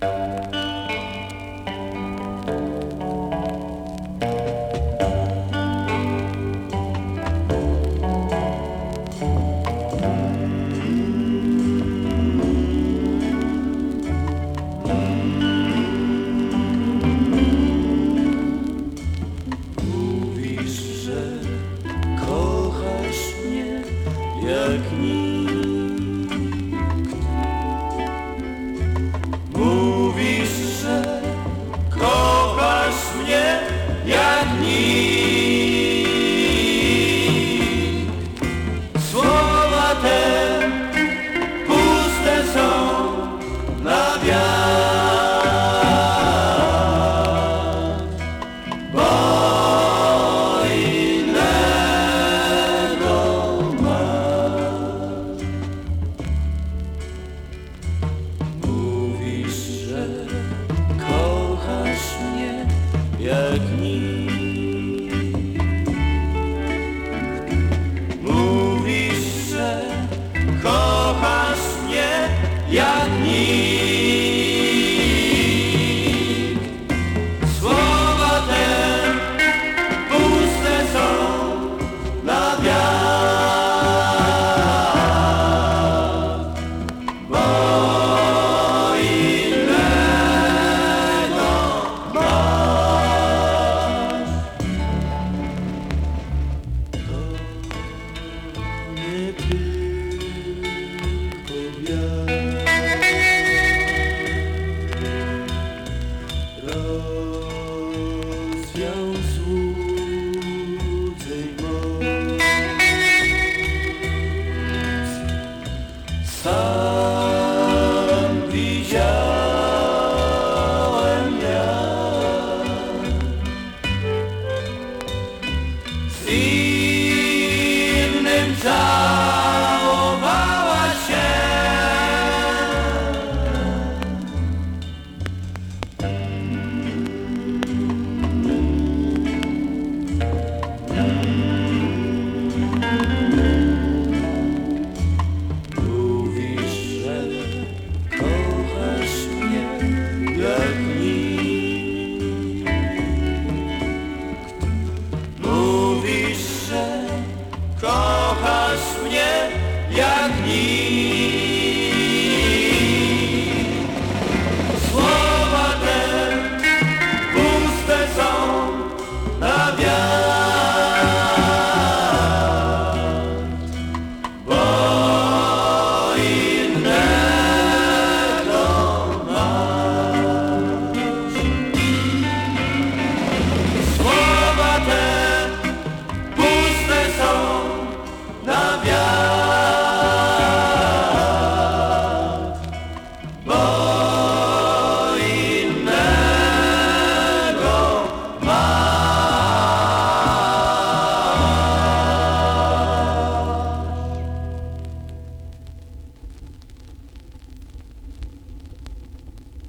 Bye. Yeah. evening time. kochasz mnie jak nikt.